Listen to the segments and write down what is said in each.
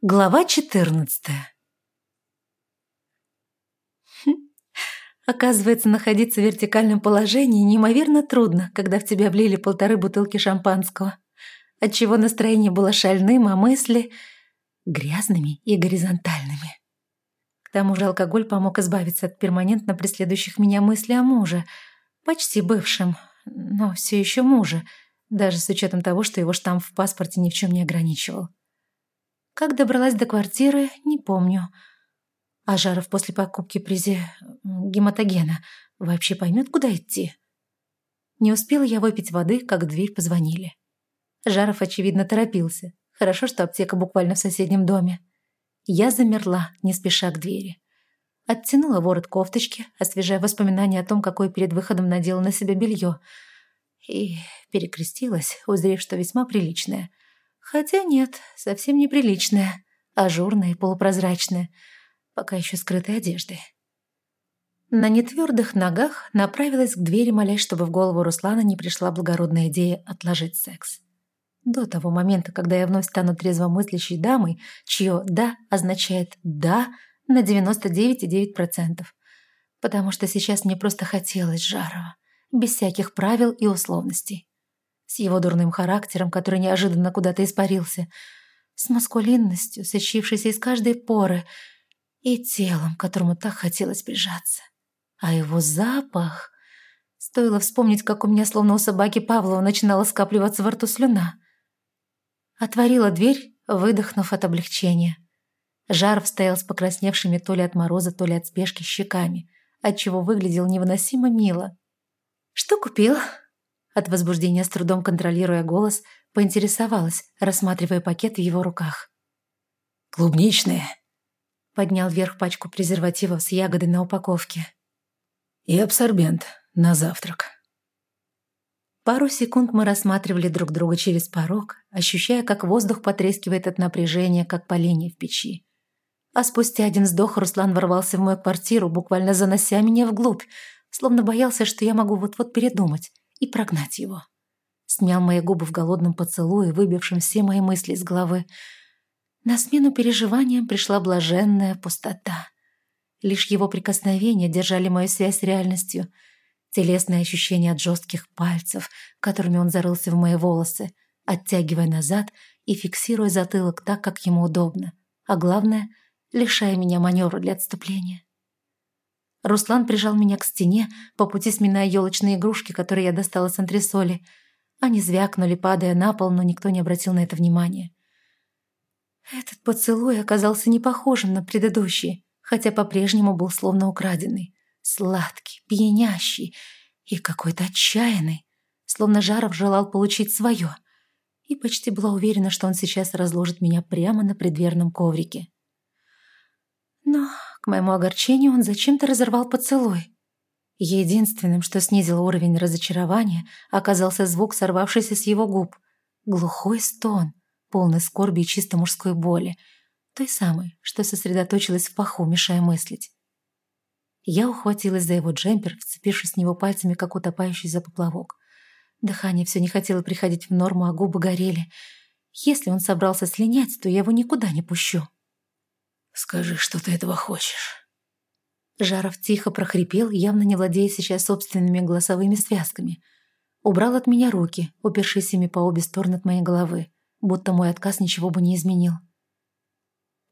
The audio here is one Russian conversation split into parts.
Глава 14 хм. Оказывается, находиться в вертикальном положении неимоверно трудно, когда в тебя влили полторы бутылки шампанского, отчего настроение было шальным, а мысли — грязными и горизонтальными. К тому же алкоголь помог избавиться от перманентно преследующих меня мыслей о муже, почти бывшем, но все еще муже, даже с учетом того, что его штамп в паспорте ни в чем не ограничивал. Как добралась до квартиры, не помню. А Жаров после покупки призе гематогена вообще поймет, куда идти? Не успела я выпить воды, как в дверь позвонили. Жаров, очевидно, торопился. Хорошо, что аптека буквально в соседнем доме. Я замерла, не спеша к двери. Оттянула ворот кофточки, освежая воспоминания о том, какое перед выходом надела на себя белье. И перекрестилась, узрев, что весьма приличное. Хотя нет, совсем неприличная, ажурная и полупрозрачная, пока еще скрытой одеждой. На нетвердых ногах направилась к двери, молясь, чтобы в голову Руслана не пришла благородная идея отложить секс. До того момента, когда я вновь стану трезвомыслящей дамой, чье «да» означает «да» на 99,9%. Потому что сейчас мне просто хотелось Жарова, без всяких правил и условностей с его дурным характером, который неожиданно куда-то испарился, с маскулинностью, сочившейся из каждой поры, и телом, которому так хотелось прижаться. А его запах... Стоило вспомнить, как у меня, словно у собаки Павлова, начинала скапливаться во рту слюна. Отворила дверь, выдохнув от облегчения. Жаров стоял с покрасневшими то ли от мороза, то ли от спешки щеками, отчего выглядел невыносимо мило. «Что купил?» От возбуждения, с трудом контролируя голос, поинтересовалась, рассматривая пакет в его руках. «Клубничные», — поднял вверх пачку презервативов с ягодой на упаковке. «И абсорбент на завтрак». Пару секунд мы рассматривали друг друга через порог, ощущая, как воздух потрескивает от напряжения, как поленье в печи. А спустя один вздох Руслан ворвался в мою квартиру, буквально занося меня вглубь, словно боялся, что я могу вот-вот передумать и прогнать его. Смял мои губы в голодном поцелуе, выбившем все мои мысли из головы. На смену переживаниям пришла блаженная пустота. Лишь его прикосновения держали мою связь с реальностью. Телесное ощущение от жестких пальцев, которыми он зарылся в мои волосы, оттягивая назад и фиксируя затылок так, как ему удобно. А главное, лишая меня маневра для отступления. Руслан прижал меня к стене, по пути сминая елочные игрушки, которые я достала с антресоли. Они звякнули, падая на пол, но никто не обратил на это внимания. Этот поцелуй оказался не похожим на предыдущий, хотя по-прежнему был словно украденный. Сладкий, пьянящий и какой-то отчаянный, словно Жаров желал получить свое. И почти была уверена, что он сейчас разложит меня прямо на предверном коврике. Но к моему огорчению он зачем-то разорвал поцелуй. Единственным, что снизило уровень разочарования, оказался звук, сорвавшийся с его губ. Глухой стон, полный скорби и чисто мужской боли. Той самой, что сосредоточилась в паху, мешая мыслить. Я ухватилась за его джемпер, вцепившись в него пальцами, как утопающий за поплавок. Дыхание все не хотело приходить в норму, а губы горели. Если он собрался слинять, то я его никуда не пущу. Скажи, что ты этого хочешь». Жаров тихо прохрипел, явно не владея сейчас собственными голосовыми связками. Убрал от меня руки, упершись ими по обе стороны от моей головы, будто мой отказ ничего бы не изменил.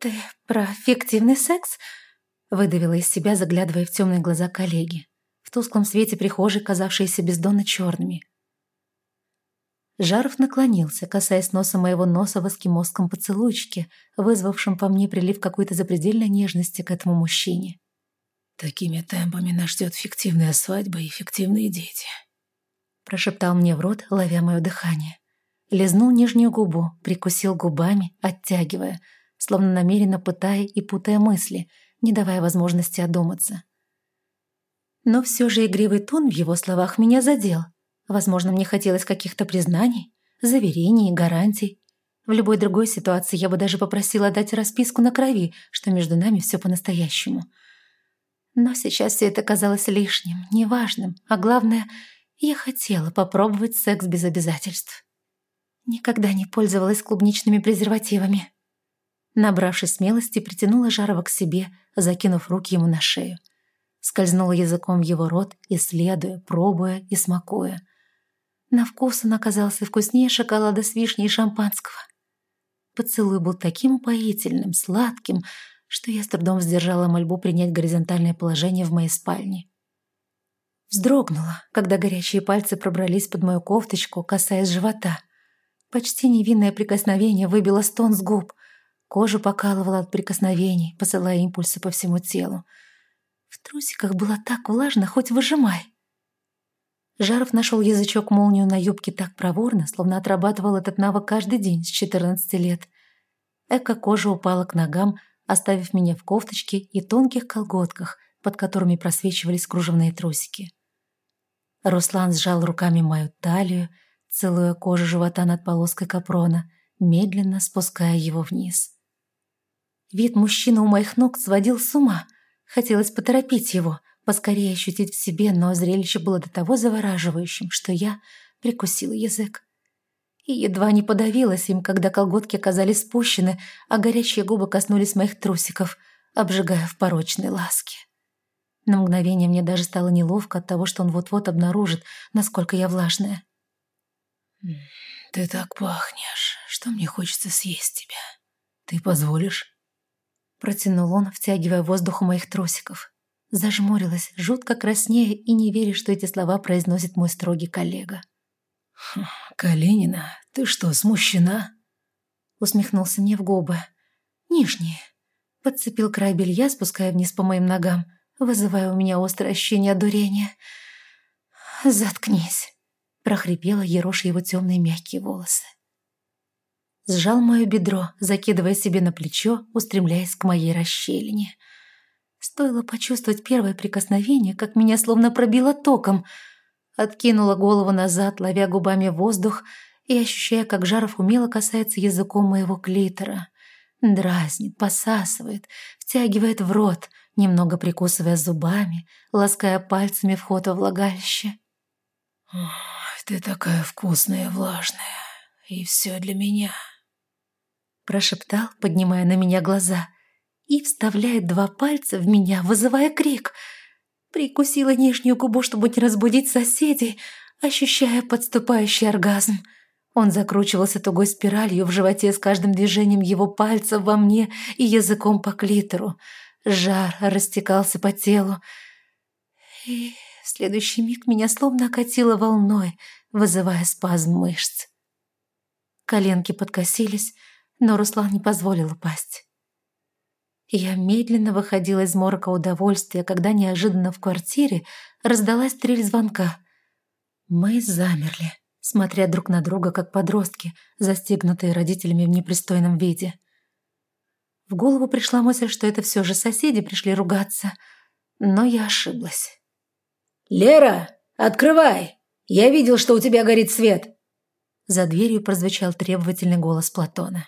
«Ты про фиктивный секс?» выдавила из себя, заглядывая в темные глаза коллеги, в тусклом свете прихожей, казавшиеся бездонно черными. Жаров наклонился, касаясь носа моего носа в эскимосском поцелуйчике, вызвавшем по мне прилив какой-то запредельной нежности к этому мужчине. «Такими темпами нас ждет фиктивная свадьба и фиктивные дети», прошептал мне в рот, ловя мое дыхание. Лизнул нижнюю губу, прикусил губами, оттягивая, словно намеренно пытая и путая мысли, не давая возможности одуматься. Но все же игривый тон в его словах меня задел — Возможно, мне хотелось каких-то признаний, заверений, гарантий. В любой другой ситуации я бы даже попросила дать расписку на крови, что между нами все по-настоящему. Но сейчас все это казалось лишним, неважным, а главное, я хотела попробовать секс без обязательств. Никогда не пользовалась клубничными презервативами. Набравшись смелости, притянула Жарова к себе, закинув руки ему на шею. Скользнула языком в его рот, исследуя, пробуя и смакуя. На вкус он оказался вкуснее шоколада с вишней и шампанского. Поцелуй был таким упоительным, сладким, что я с трудом сдержала мольбу принять горизонтальное положение в моей спальне. Вздрогнула, когда горячие пальцы пробрались под мою кофточку, касаясь живота. Почти невинное прикосновение выбило стон с губ. Кожу покалывало от прикосновений, посылая импульсы по всему телу. В трусиках было так влажно, хоть выжимай. Жаров нашел язычок-молнию на юбке так проворно, словно отрабатывал этот навык каждый день с 14 лет. Эко-кожа упала к ногам, оставив меня в кофточке и тонких колготках, под которыми просвечивались кружевные трусики. Руслан сжал руками мою талию, целуя кожу живота над полоской капрона, медленно спуская его вниз. Вид мужчины у моих ног сводил с ума. Хотелось поторопить его, поскорее ощутить в себе, но зрелище было до того завораживающим, что я прикусила язык. И едва не подавилась им, когда колготки оказались спущены, а горячие губы коснулись моих трусиков, обжигая в порочной ласке. На мгновение мне даже стало неловко от того, что он вот-вот обнаружит, насколько я влажная. «Ты так пахнешь, что мне хочется съесть тебя. Ты позволишь?» Протянул он, втягивая воздух у моих трусиков. Зажмурилась, жутко краснея и не веря, что эти слова произносит мой строгий коллега. «Хм, «Калинина, ты что, смущена?» Усмехнулся мне в губы. «Нижние». Подцепил край белья, спуская вниз по моим ногам, вызывая у меня острое ощущение одурения. «Заткнись», — прохрипела, ероша его темные мягкие волосы. Сжал мое бедро, закидывая себе на плечо, устремляясь к моей расщелине. Стоило почувствовать первое прикосновение, как меня словно пробило током. Откинула голову назад, ловя губами воздух и ощущая, как Жаров умело касается языком моего клитора. Дразнит, посасывает, втягивает в рот, немного прикусывая зубами, лаская пальцами вход во влагалище. «Ты такая вкусная и влажная, и все для меня», прошептал, поднимая на меня глаза, и вставляет два пальца в меня, вызывая крик. Прикусила нижнюю губу, чтобы не разбудить соседей, ощущая подступающий оргазм. Он закручивался тугой спиралью в животе с каждым движением его пальцев во мне и языком по клитору. Жар растекался по телу. И в следующий миг меня словно окатило волной, вызывая спазм мышц. Коленки подкосились, но Руслан не позволил упасть. Я медленно выходила из морока удовольствия, когда неожиданно в квартире раздалась трель звонка. Мы замерли, смотря друг на друга, как подростки, застегнутые родителями в непристойном виде. В голову пришла мысль, что это все же соседи пришли ругаться, но я ошиблась. «Лера, открывай! Я видел, что у тебя горит свет!» За дверью прозвучал требовательный голос Платона.